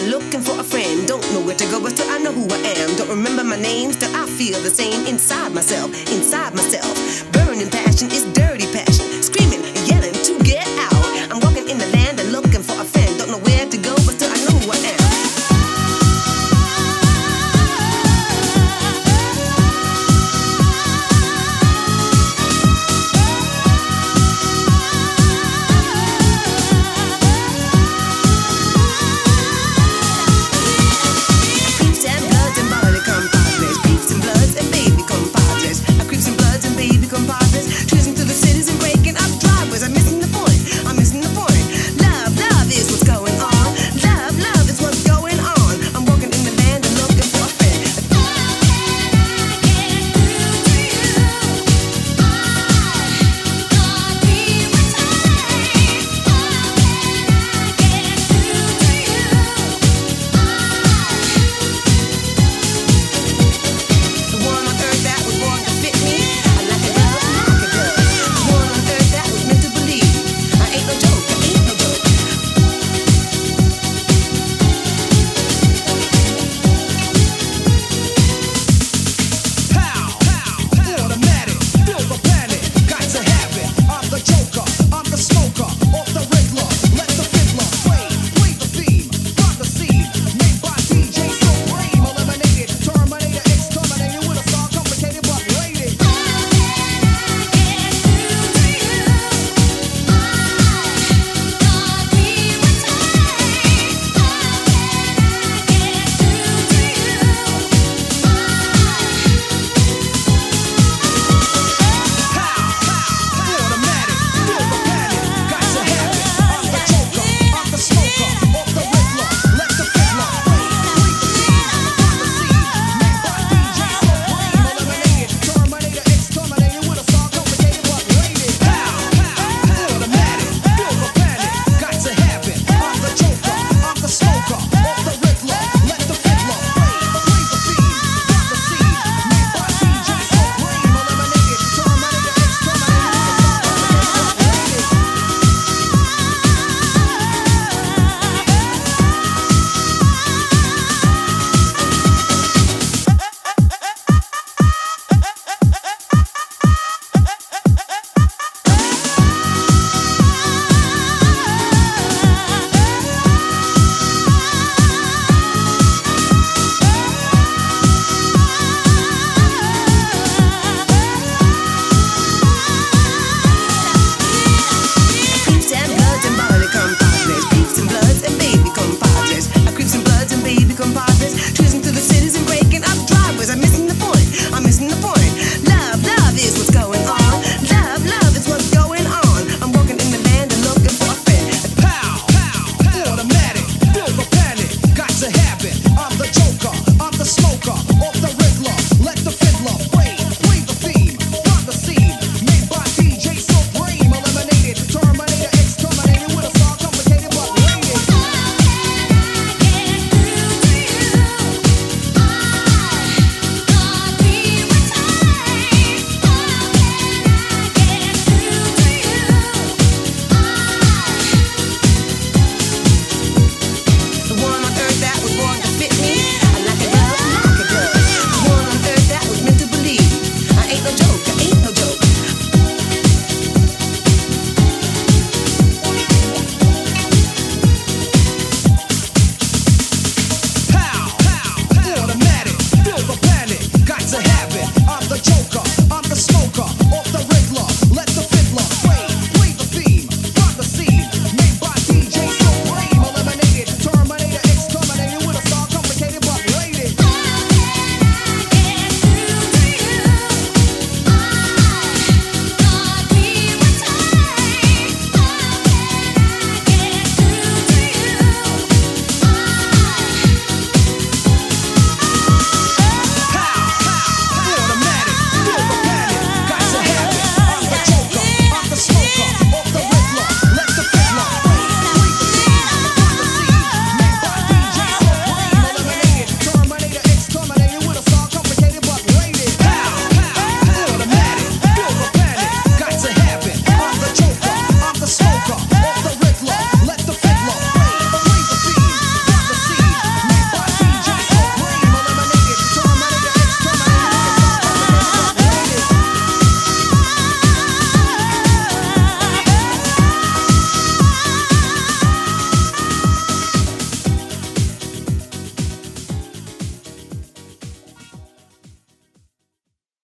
looking for a friend. Don't know where to go, but still I know who I am. Don't remember my name, still I feel the same inside myself, inside myself